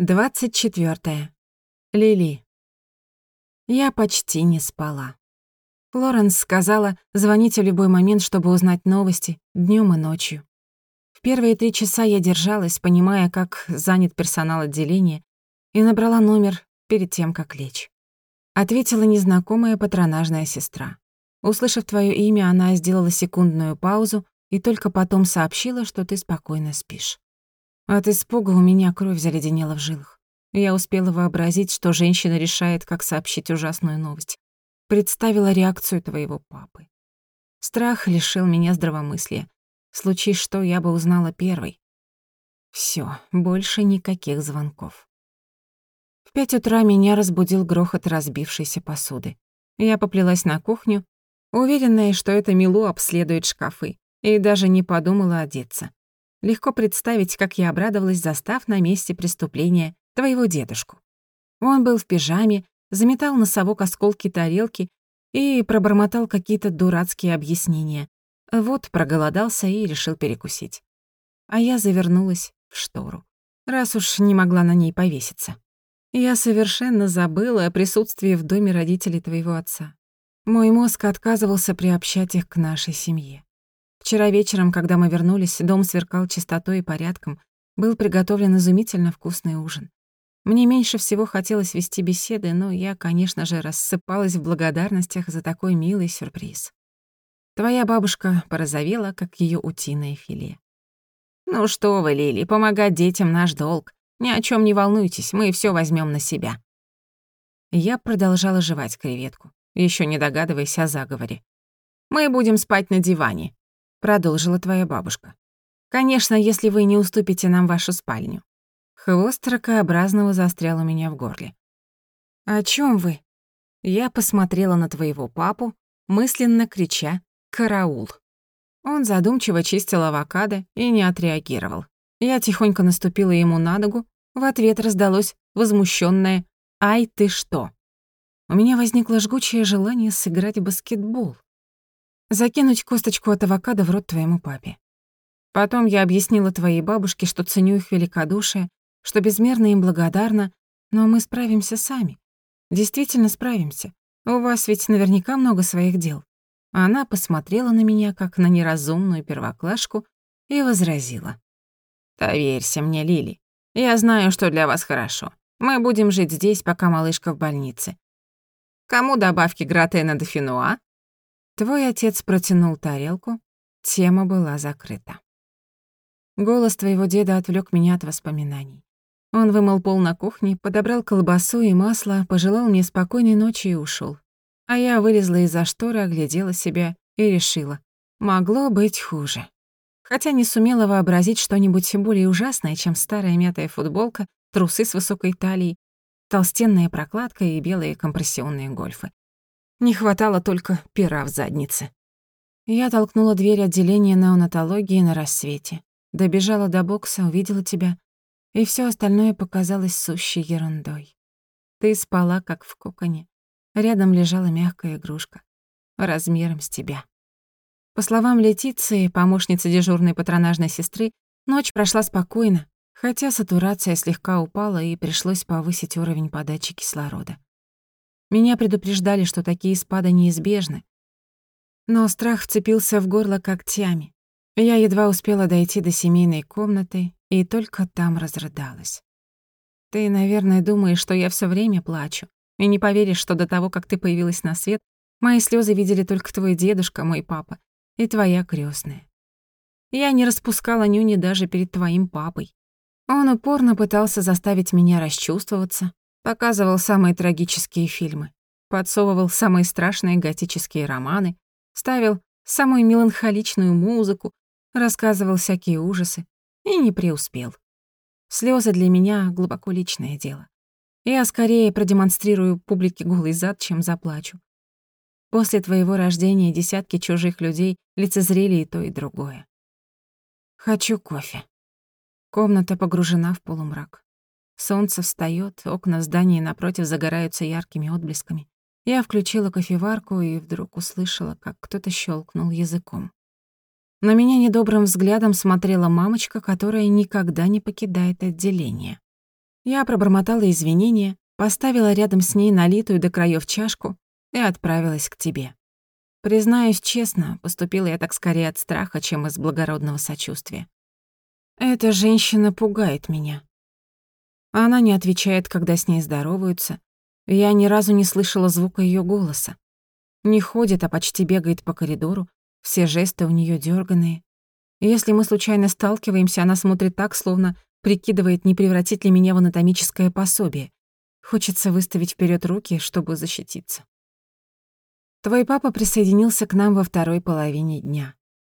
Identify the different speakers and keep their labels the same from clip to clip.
Speaker 1: 24. Лили. Я почти не спала. Флоренс сказала, звоните в любой момент, чтобы узнать новости, днём и ночью. В первые три часа я держалась, понимая, как занят персонал отделения, и набрала номер перед тем, как лечь. Ответила незнакомая патронажная сестра. Услышав твоё имя, она сделала секундную паузу и только потом сообщила, что ты спокойно спишь. От испуга у меня кровь заледенела в жилах. Я успела вообразить, что женщина решает, как сообщить ужасную новость. Представила реакцию твоего папы. Страх лишил меня здравомыслия. Случись что, я бы узнала первой. Всё, больше никаких звонков. В пять утра меня разбудил грохот разбившейся посуды. Я поплелась на кухню, уверенная, что это Милу обследует шкафы, и даже не подумала одеться. Легко представить, как я обрадовалась, застав на месте преступления твоего дедушку. Он был в пижаме, заметал на совок осколки тарелки и пробормотал какие-то дурацкие объяснения. Вот проголодался и решил перекусить. А я завернулась в штору, раз уж не могла на ней повеситься. Я совершенно забыла о присутствии в доме родителей твоего отца. Мой мозг отказывался приобщать их к нашей семье. Вчера вечером, когда мы вернулись, дом сверкал чистотой и порядком, был приготовлен изумительно вкусный ужин. Мне меньше всего хотелось вести беседы, но я, конечно же, рассыпалась в благодарностях за такой милый сюрприз. Твоя бабушка порозовела, как ее утиное филе. «Ну что вы, Лили, помогать детям наш долг. Ни о чем не волнуйтесь, мы все возьмем на себя». Я продолжала жевать креветку, еще не догадываясь о заговоре. «Мы будем спать на диване продолжила твоя бабушка. Конечно, если вы не уступите нам вашу спальню. Хвост ракообразного застрял у меня в горле. О чем вы? Я посмотрела на твоего папу, мысленно крича «Караул!». Он задумчиво чистил авокадо и не отреагировал. Я тихонько наступила ему на ногу, в ответ раздалось возмущенное «Ай, ты что?». У меня возникло жгучее желание сыграть в баскетбол закинуть косточку от авокадо в рот твоему папе. Потом я объяснила твоей бабушке, что ценю их великодушие, что безмерно им благодарна, но мы справимся сами. Действительно справимся. У вас ведь наверняка много своих дел. Она посмотрела на меня, как на неразумную первоклашку, и возразила. «Доверься мне, Лили. Я знаю, что для вас хорошо. Мы будем жить здесь, пока малышка в больнице. Кому добавки гратена до фенуа, Твой отец протянул тарелку, тема была закрыта. Голос твоего деда отвлек меня от воспоминаний. Он вымыл пол на кухне, подобрал колбасу и масло, пожелал мне спокойной ночи и ушел. А я вылезла из-за шторы, оглядела себя и решила. Могло быть хуже. Хотя не сумела вообразить что-нибудь более ужасное, чем старая мятая футболка, трусы с высокой талией, толстенная прокладка и белые компрессионные гольфы. Не хватало только пера в заднице. Я толкнула дверь отделения неонатологии на рассвете. Добежала до бокса, увидела тебя, и все остальное показалось сущей ерундой. Ты спала, как в коконе. Рядом лежала мягкая игрушка, размером с тебя. По словам Летиции, помощницы дежурной патронажной сестры, ночь прошла спокойно, хотя сатурация слегка упала и пришлось повысить уровень подачи кислорода. Меня предупреждали, что такие спады неизбежны. Но страх вцепился в горло когтями. Я едва успела дойти до семейной комнаты и только там разрыдалась. Ты, наверное, думаешь, что я все время плачу, и не поверишь, что до того, как ты появилась на свет, мои слезы видели только твой дедушка, мой папа, и твоя крестная. Я не распускала нюни даже перед твоим папой. Он упорно пытался заставить меня расчувствоваться, Показывал самые трагические фильмы, подсовывал самые страшные готические романы, ставил самую меланхоличную музыку, рассказывал всякие ужасы и не преуспел. Слезы для меня глубоко личное дело. Я скорее продемонстрирую публике голый зад, чем заплачу. После твоего рождения десятки чужих людей лицезрели и то, и другое. Хочу кофе. Комната погружена в полумрак. Солнце встаёт, окна здания напротив загораются яркими отблесками. Я включила кофеварку и вдруг услышала, как кто-то щелкнул языком. На меня недобрым взглядом смотрела мамочка, которая никогда не покидает отделение. Я пробормотала извинения, поставила рядом с ней налитую до краев чашку и отправилась к тебе. Признаюсь честно, поступила я так скорее от страха, чем из благородного сочувствия. Эта женщина пугает меня. Она не отвечает, когда с ней здороваются. Я ни разу не слышала звука ее голоса. Не ходит, а почти бегает по коридору. Все жесты у нее дерганые. Если мы случайно сталкиваемся, она смотрит так, словно прикидывает, не превратит ли меня в анатомическое пособие. Хочется выставить вперед руки, чтобы защититься. Твой папа присоединился к нам во второй половине дня.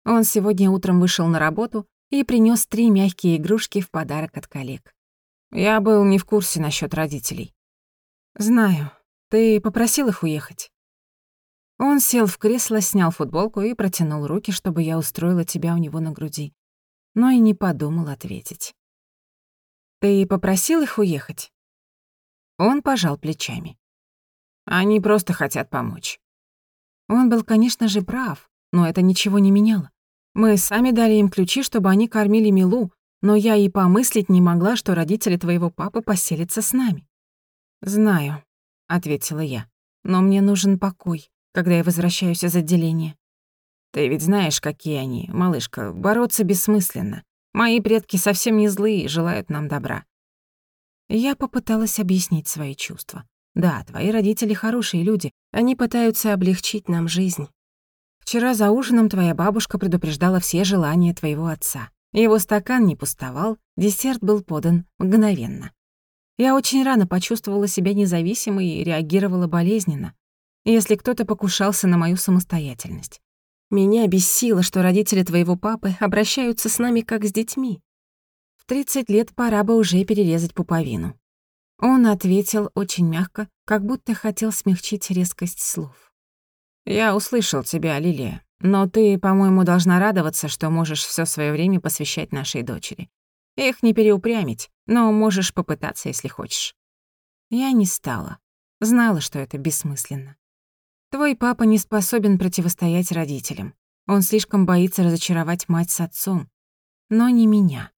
Speaker 1: Он сегодня утром вышел на работу и принес три мягкие игрушки в подарок от коллег. Я был не в курсе насчет родителей. Знаю. Ты попросил их уехать? Он сел в кресло, снял футболку и протянул руки, чтобы я устроила тебя у него на груди. Но и не подумал ответить. Ты попросил их уехать? Он пожал плечами. Они просто хотят помочь. Он был, конечно же, прав, но это ничего не меняло. Мы сами дали им ключи, чтобы они кормили Милу, но я и помыслить не могла, что родители твоего папы поселятся с нами. «Знаю», — ответила я, — «но мне нужен покой, когда я возвращаюсь из отделения. Ты ведь знаешь, какие они, малышка, бороться бессмысленно. Мои предки совсем не злые и желают нам добра». Я попыталась объяснить свои чувства. «Да, твои родители хорошие люди, они пытаются облегчить нам жизнь. Вчера за ужином твоя бабушка предупреждала все желания твоего отца. Его стакан не пустовал, десерт был подан мгновенно. Я очень рано почувствовала себя независимой и реагировала болезненно, если кто-то покушался на мою самостоятельность. Меня бесило, что родители твоего папы обращаются с нами как с детьми. В 30 лет пора бы уже перерезать пуповину. Он ответил очень мягко, как будто хотел смягчить резкость слов. «Я услышал тебя, Лилия. Но ты, по-моему, должна радоваться, что можешь все свое время посвящать нашей дочери. Их не переупрямить, но можешь попытаться, если хочешь. Я не стала. Знала, что это бессмысленно. Твой папа не способен противостоять родителям. Он слишком боится разочаровать мать с отцом. Но не меня.